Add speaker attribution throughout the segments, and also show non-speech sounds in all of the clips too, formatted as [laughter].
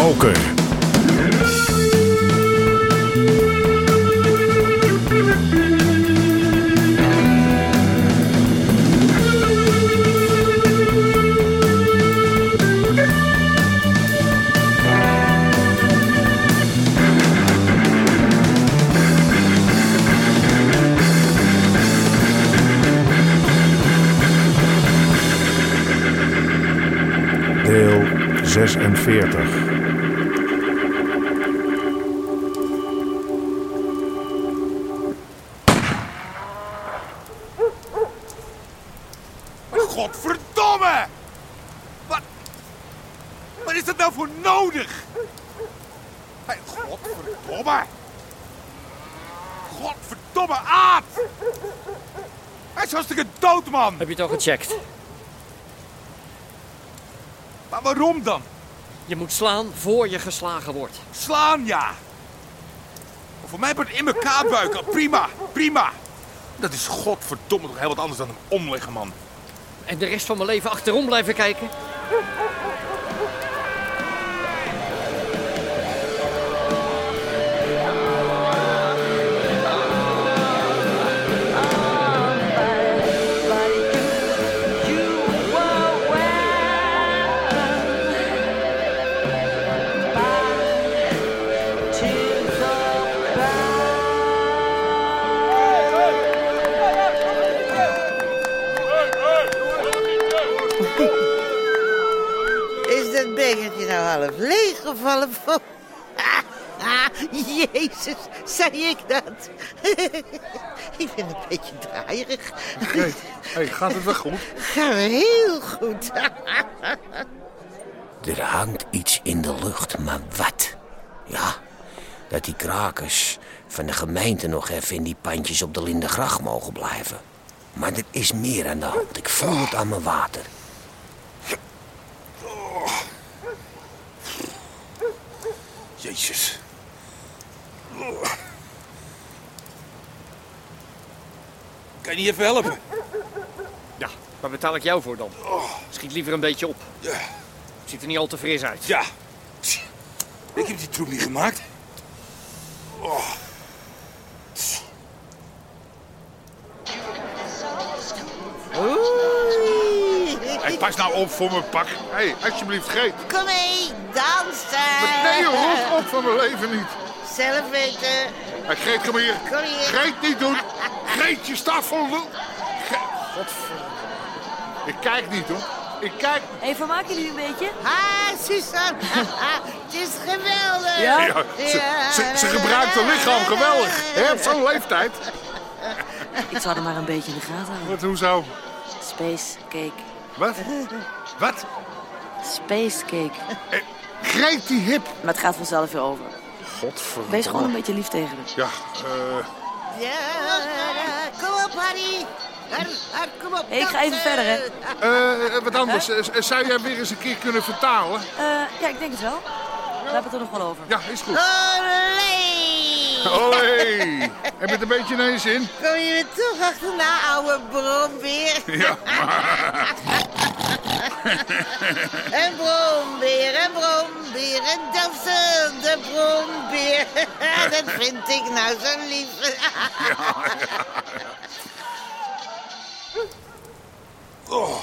Speaker 1: Moker. Deel 46.
Speaker 2: Nodig? Hey, godverdomme! Godverdomme, Aad! Hij is hartstikke dood, man!
Speaker 3: Heb je het al gecheckt?
Speaker 2: Maar waarom dan?
Speaker 3: Je moet slaan voor je geslagen wordt.
Speaker 2: Slaan, ja! Voor mij wordt in elkaar buiken. Prima, prima! Dat is godverdomme toch heel wat anders dan hem omleggen, man.
Speaker 3: En de rest van mijn leven achterom blijven kijken?
Speaker 4: Leeggevallen? [laughs] Jezus, zei ik dat? [laughs] ik ben een beetje draaierig.
Speaker 5: Hey, hey, gaat het wel goed? [laughs]
Speaker 4: Gaan we heel goed.
Speaker 6: Er hangt iets in de lucht, maar wat? Ja, dat die krakers van de gemeente nog even in die pandjes op de Lindegracht mogen blijven. Maar er is meer aan de hand. Ik voel het aan mijn water.
Speaker 2: Jezus. Kan je niet even helpen?
Speaker 3: Ja, waar betaal ik jou voor dan? Schiet liever een beetje op.
Speaker 2: Ja.
Speaker 3: Ziet er niet al te fris uit.
Speaker 2: Ja. Ik heb die troep niet gemaakt. Oh.
Speaker 4: Oei.
Speaker 5: Hey, pas nou op voor mijn pak. Hé, hey, alsjeblieft, Greet.
Speaker 4: Kom mee, dansen.
Speaker 5: Nee, rot op van mijn leven niet.
Speaker 4: Zelf weten.
Speaker 5: Hey, Greet, kom hier.
Speaker 4: Kom hier.
Speaker 5: Greet, niet doen. Greet, je staat voor lul. Ge- Godver... Ik kijk niet, hoor. Ik kijk...
Speaker 7: Hey, vermaken jullie een beetje?
Speaker 4: Ha, Suzanne. [laughs] Het is geweldig.
Speaker 7: Ja?
Speaker 5: Ja, ze, ze, ze gebruikt haar lichaam geweldig. Hè, op zo'n leeftijd.
Speaker 7: Ik zou er maar een beetje in de gaten houden.
Speaker 5: Wat, hoezo?
Speaker 7: Space cake.
Speaker 5: Wat? Wat?
Speaker 7: Space cake.
Speaker 5: Greet die hip.
Speaker 7: Maar het gaat vanzelf weer over.
Speaker 5: Godverdomme.
Speaker 7: Wees gewoon een beetje lief tegen haar.
Speaker 5: Ja, eh...
Speaker 4: Ja, kom op, Harry. Har, har, kom op.
Speaker 7: Hey, ik ga even verder, hè.
Speaker 5: eh, wat anders. Eh, Zou jij weer eens een keer kunnen vertalen?
Speaker 7: Eh, ja, ik denk het wel. We hebben het er nog wel over.
Speaker 5: Ja, is goed.
Speaker 4: Olé.
Speaker 5: Olé! [laughs] Heb je het een beetje naar je zin?
Speaker 4: Kom je er toch achterna, ouwe brombeer?
Speaker 5: Ja. [laughs] [laughs]
Speaker 4: Een brombeer, een brombeer, een dansende brombeer. [laughs] Dat vind ik nou zo lief. [laughs]
Speaker 2: Oh.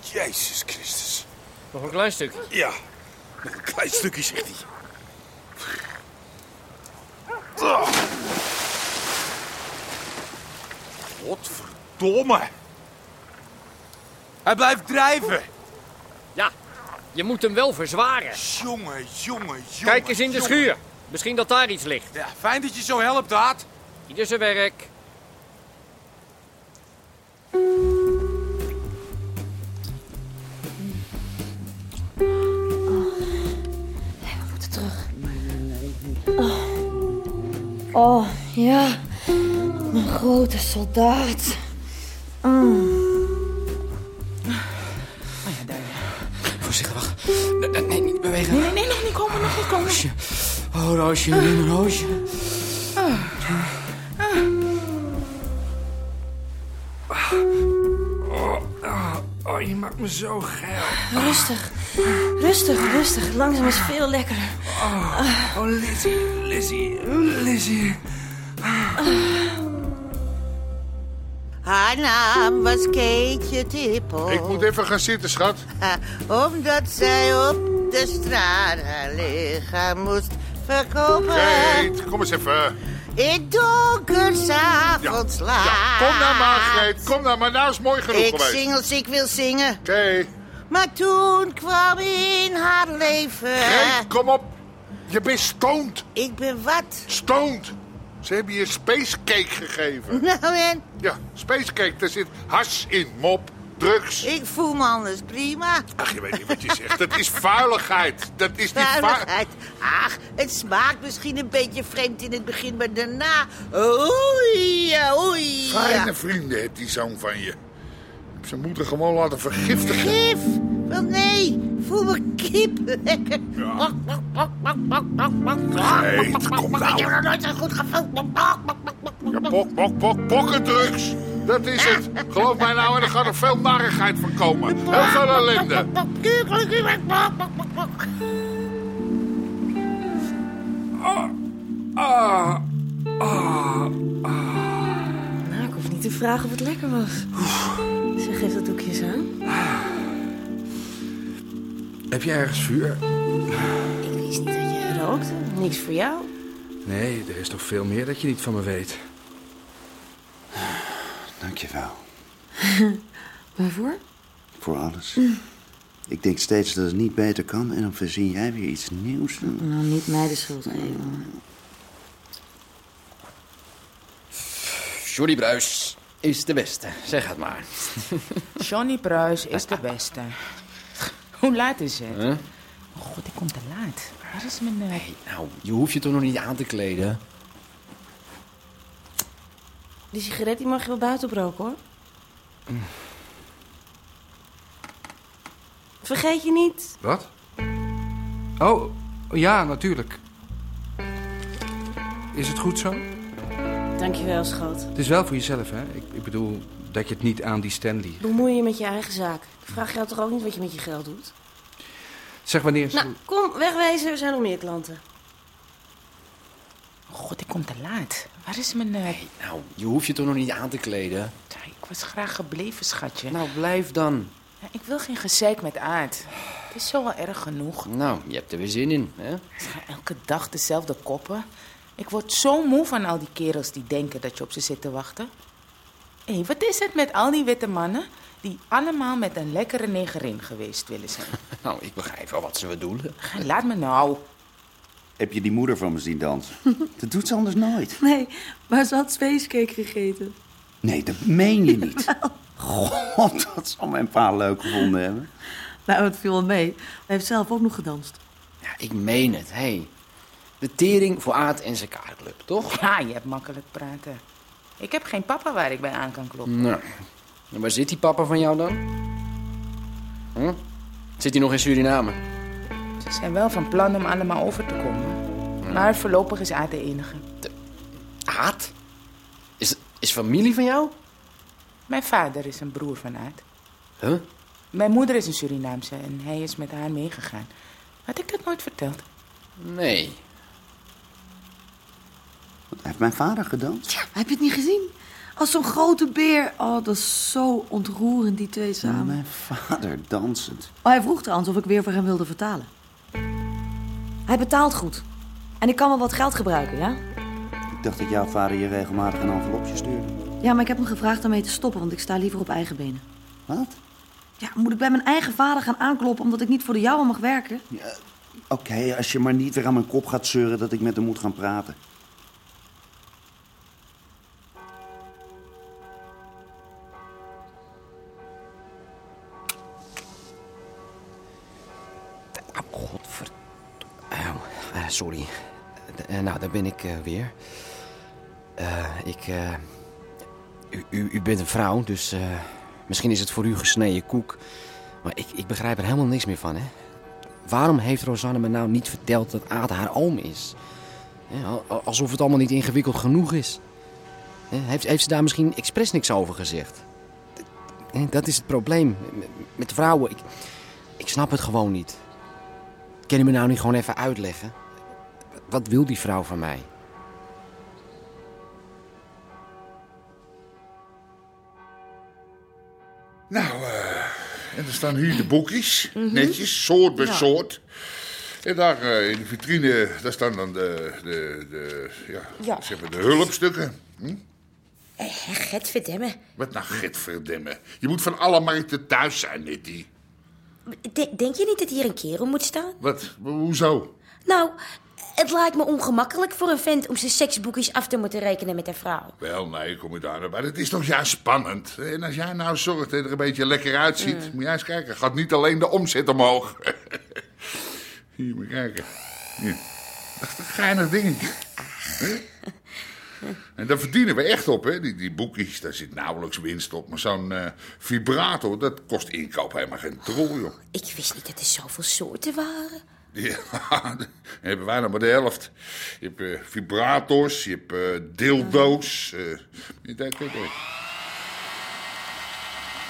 Speaker 2: Jezus Christus.
Speaker 3: Nog een klein stukje.
Speaker 2: Ja. Nog een klein stukje, zegt hij. Oh. Godverdomme. Hij blijft drijven.
Speaker 3: Je moet hem wel verzwaren.
Speaker 2: Jongen, jongen, jongen.
Speaker 3: Kijk eens in de
Speaker 2: jongen.
Speaker 3: schuur. Misschien dat daar iets ligt.
Speaker 2: Ja, fijn dat je zo helpt, Daad.
Speaker 3: Ieder zijn werk.
Speaker 7: We moeten terug. Oh, oh ja. Mijn grote soldaat.
Speaker 8: Voorzichtig, nee, nee. Nee,
Speaker 9: nee, nog niet komen, nog niet komen.
Speaker 8: Roosje. Oh, Roosje, mijn Roosje.
Speaker 10: Oh, je maakt me zo geil.
Speaker 11: Rustig. Rustig, rustig. Langzaam is veel lekkerder.
Speaker 10: Oh, Lizzie, Lizzie, Lizzie.
Speaker 4: Haar naam was Keetje Tippel.
Speaker 5: Ik moet even gaan zitten, schat. [laughs]
Speaker 4: Omdat zij op de straat haar lichaam moest verkopen.
Speaker 5: Greet, kom eens even.
Speaker 4: Ik donker s'avonds laat.
Speaker 5: Ja, kom nou maar, Greet. Kom nou maar. Nou is mooi genoeg
Speaker 4: Ik
Speaker 5: geweest.
Speaker 4: zing als ik wil zingen.
Speaker 5: Oké.
Speaker 4: Maar toen kwam in haar leven...
Speaker 5: Greet, kom op. Je bent stoned.
Speaker 4: Ik ben wat?
Speaker 5: Stoned. Ze hebben je spacecake gegeven. [laughs]
Speaker 4: Nou en?
Speaker 5: Ja, spacecake. Daar zit has in, mop, drugs.
Speaker 4: Ik voel me anders prima.
Speaker 5: Ach, je weet niet wat je zegt. Dat is vuiligheid. Dat is niet vuiligheid.
Speaker 4: Ach, het smaakt misschien een beetje vreemd in het begin, maar daarna... Oei, ja, oei. ja.
Speaker 5: Fijne vrienden heeft die zoon van je. Zijn moeder gewoon laten vergiftigen.
Speaker 4: Gif? Wel nee, voel me kip. [laughs] Lekker. Bak, bak, bak, bak, bak, bak, bak.
Speaker 5: Greet, kom nou.
Speaker 4: Ik heb nog nooit zo goed gevoeld.
Speaker 5: Ja, pok, pok, pok, pokkendrugs. Dat is het. Geloof mij nou, en er gaat er veel narigheid van komen. Heel veel ellende.
Speaker 10: Ah, ah.
Speaker 11: Nou, ik hoef niet te vragen of het lekker was. Zeg, geef dat doekje eens aan.
Speaker 10: Heb je ergens vuur?
Speaker 11: Ik wist niet dat je rookte. Niks voor jou.
Speaker 10: Nee, er is toch veel meer dat je niet van me weet.
Speaker 12: Dankjewel [laughs]
Speaker 11: Waarvoor?
Speaker 12: voor alles. [laughs] Ik denk steeds dat het niet beter kan en dan verzin jij weer iets nieuws.
Speaker 11: Nou, niet mij de schuld geven.
Speaker 8: Johnny Bruis is de beste. Zeg het maar. [laughs]
Speaker 9: Johnny Pruis is de beste. Hoe laat is het?
Speaker 8: Huh?
Speaker 9: Oh god, ik kom te laat. Waar is mijn... eh,
Speaker 8: Nou, je hoeft je toch nog niet aan te kleden?
Speaker 11: Die sigaret die mag je wel buiten roken, hoor. Vergeet je niet.
Speaker 10: Wat? Oh, ja, natuurlijk. Is het goed zo?
Speaker 11: Dankjewel, schat.
Speaker 10: Het is wel voor jezelf, hè? Ik, ik bedoel dat je het niet aan die Stanley...
Speaker 11: Bemoei je met je eigen zaak. Ik vraag jou toch ook niet wat je met je geld doet?
Speaker 10: Zeg wanneer...
Speaker 11: Nou, kom, wegwezen. Er zijn nog meer klanten.
Speaker 9: God, ik kom te laat. Waar is mijn... eh,
Speaker 8: Nou, je hoeft je toch nog niet aan te kleden?
Speaker 9: Ik was graag gebleven, schatje.
Speaker 8: Nou, blijf dan.
Speaker 9: Ja, ik wil geen gezeik met aard. Het is zo wel erg genoeg.
Speaker 8: Nou, je hebt er weer zin in, hè?
Speaker 9: Elke dag dezelfde koppen. Ik word zo moe van al die kerels die denken dat je op ze zit te wachten. Hé, wat is het met al die witte mannen die allemaal met een lekkere negerin geweest willen zijn? [laughs]
Speaker 8: Nou, ik begrijp wel wat ze bedoelen.
Speaker 9: Laat me nou.
Speaker 12: Heb je die moeder van me zien dansen? [laughs] Dat doet ze anders nooit.
Speaker 11: Nee, maar ze had spacecake gegeten.
Speaker 12: Nee, dat meen je niet. [laughs] God, dat zal mijn pa leuk gevonden hebben.
Speaker 11: Nou, het viel wel mee. Hij heeft zelf ook nog gedanst.
Speaker 8: Ja, ik meen het, hé. Hey. De tering voor Aad en zijn kaartclub, toch?
Speaker 9: Ja, je hebt makkelijk praten. Ik heb geen papa waar ik bij aan kan kloppen.
Speaker 8: Nou, en waar zit die papa van jou dan? Hm? Zit hij nog in Suriname?
Speaker 9: Ze zijn wel van plan om allemaal over te komen. Maar voorlopig is Aad de enige.
Speaker 8: Aad? Is, is familie van jou?
Speaker 9: Mijn vader is een broer van Aad.
Speaker 8: Huh?
Speaker 9: Mijn moeder is een Surinaamse en hij is met haar meegegaan. Had ik dat nooit verteld?
Speaker 8: Nee.
Speaker 12: Heeft mijn vader gedanst?
Speaker 11: Ja, heb je het niet gezien? Als zo'n grote beer. Oh, dat is zo ontroerend, die twee samen.
Speaker 12: Mijn vader dansend.
Speaker 11: Oh, hij vroeg trouwens of ik weer voor hem wilde vertalen. Hij betaalt goed. En ik kan wel wat geld gebruiken, ja?
Speaker 12: Ik dacht dat jouw vader je regelmatig een envelopje stuurde.
Speaker 11: Ja, maar ik heb hem gevraagd daarmee te stoppen, want ik sta liever op eigen benen.
Speaker 12: Wat?
Speaker 11: Ja, moet ik bij mijn eigen vader gaan aankloppen omdat ik niet voor de jouwe mag werken?
Speaker 12: Oké, als je maar niet weer aan mijn kop gaat zeuren dat ik met hem moet gaan praten.
Speaker 8: Oh, eh, sorry. Eh, nou, daar ben ik eh, weer. Eh, ik... eh, u, u, u bent een vrouw, dus eh, misschien is het voor u gesneden koek. Maar ik, ik begrijp er helemaal niks meer van, hè. Waarom heeft Rosanne me nou niet verteld dat Aad haar oom is? Alsof het allemaal niet ingewikkeld genoeg is. Heeft, heeft ze daar misschien expres niks over gezegd? dat is het probleem. Met, met vrouwen, ik, ik snap het gewoon niet. Kan je me nou niet gewoon even uitleggen? Wat wil die vrouw van mij?
Speaker 5: Nou, eh, en er staan hier de boekjes. Netjes, soort bij
Speaker 13: Ja.
Speaker 5: soort. En daar eh, in de vitrine, daar staan dan de, de, de, ja,
Speaker 13: Ja.
Speaker 5: Zeg maar de hulpstukken. Hm?
Speaker 13: Eh.
Speaker 5: Wat nou, gitverdemme. Je moet van alle markten thuis zijn, Nitty.
Speaker 13: De- denk je niet dat hier een kerel moet staan?
Speaker 5: Wat? Hoezo?
Speaker 13: Nou, het lijkt me ongemakkelijk voor een vent om zijn seksboekjes af te moeten rekenen met een vrouw.
Speaker 5: Wel, nee, kom je daar. Maar het is toch juist spannend. En als jij nou zorgt dat je er een beetje lekker uitziet... moet jij eens kijken. Gaat niet alleen de omzet omhoog. [laughs] Hier, moet je kijken. Hier. Dat is een geinig dingetje. En daar verdienen we echt op, hè. Die, die boekjes, daar zit nauwelijks winst op. Maar zo'n eh, vibrator, dat kost inkoop helemaal geen drol, joh.
Speaker 13: Ik wist niet dat er zoveel soorten waren.
Speaker 5: Ja, [laughs] dan hebben wij nog maar de helft. Je hebt eh, vibrators, je hebt eh, dildo's. eh, kijk, kijk, kijk.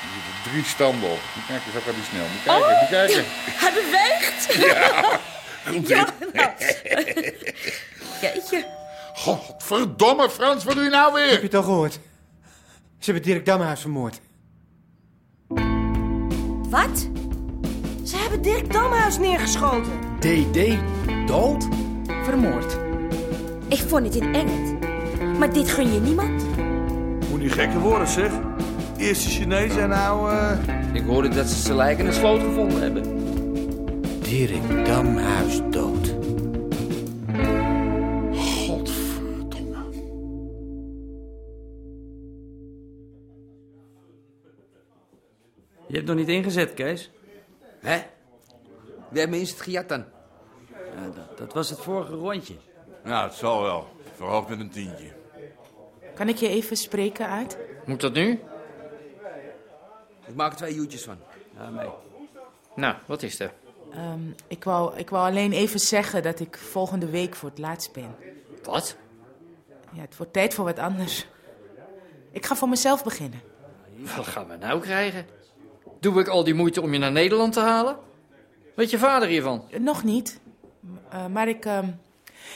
Speaker 5: Er zitten drie standen op. Moet kijken, zo gaat die snel. Moet kijken, moet kijken. [laughs]
Speaker 13: Hij beweegt! [laughs]
Speaker 5: Ja, goed
Speaker 13: Ja, nou. Jeetje.
Speaker 5: Godverdomme, Frans, wat doe je nou weer?
Speaker 14: Heb je het al gehoord? Ze hebben Dirk Damhuis vermoord.
Speaker 13: Wat? Ze hebben Dirk Damhuis neergeschoten.
Speaker 8: DD dood?
Speaker 9: Vermoord.
Speaker 13: Ik vond het in Engeland. Maar dit gun je niemand?
Speaker 15: Moet niet gekker worden, zeg. Eerst de Chinezen en nou... eh,
Speaker 3: Ik hoorde dat ze zijn lijk in een sloot gevonden hebben.
Speaker 6: Dirk Damhuis dood.
Speaker 5: Godverdomme.
Speaker 3: Je hebt nog niet ingezet, Kees.
Speaker 10: Hè? We hebben eens het gejat dan.
Speaker 3: Ja, dat, dat was het vorige rondje.
Speaker 15: Nou, het zal wel. Verhoogd met een tientje.
Speaker 9: Kan ik je even spreken uit?
Speaker 3: Moet dat nu?
Speaker 10: Ik maak er twee joetjes van.
Speaker 3: Ja, mee. Nou, wat is er?
Speaker 9: Ehm, ik, wou, ik wou alleen even zeggen dat ik volgende week voor het laatst ben.
Speaker 3: Wat?
Speaker 9: Ja, het wordt tijd voor wat anders. Ik ga voor mezelf beginnen.
Speaker 3: Wat gaan we nou krijgen? Doe ik al die moeite om je naar Nederland te halen? Weet je vader hiervan?
Speaker 9: Eh, Nog niet. Eh, maar ik, ehm,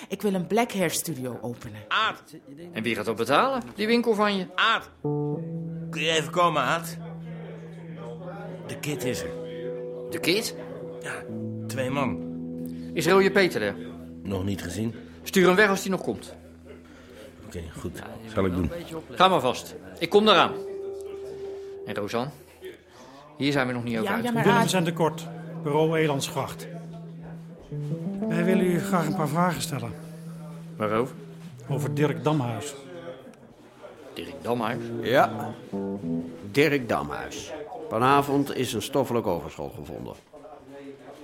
Speaker 9: ik wil een black hair studio openen.
Speaker 15: Aad,
Speaker 3: En wie gaat dat betalen? Die winkel van je?
Speaker 15: Aad. Kun je even komen, Aad? De kid is er.
Speaker 3: De kid?
Speaker 15: Ja, twee man.
Speaker 3: Is Rooie Peter er?
Speaker 15: Nog niet gezien?
Speaker 3: Stuur hem weg als hij nog komt.
Speaker 15: Oké, goed. Zal ik doen.
Speaker 3: Ga maar vast. Ik kom eraan. En Rosan? Hier zijn we nog niet over
Speaker 9: Ja,
Speaker 3: uit.
Speaker 9: ja, maar
Speaker 16: Willems
Speaker 9: Aad,
Speaker 16: en de Kort, bureau Elandsgracht. Wij willen u graag een paar vragen stellen
Speaker 3: Waarover?
Speaker 16: over Dirk Damhuis.
Speaker 3: Dirk Damhuis.
Speaker 12: Ja, Dirk Damhuis. Vanavond is een stoffelijk overschot gevonden.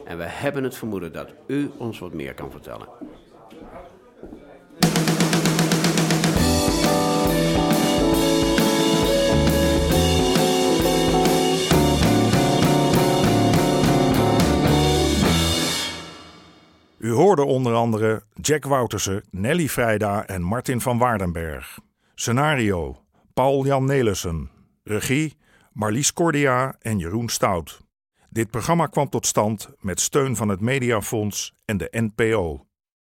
Speaker 12: En we hebben het vermoeden dat u ons wat meer kan vertellen.
Speaker 1: Andere Jack Woutersen, Nelly Vrijda en Martin van Waardenberg. Scenario: Paul-Jan Nelissen. Regie: Marlies Cordia en Jeroen Stout. Dit programma kwam tot stand met steun van het Mediafonds en de NPO.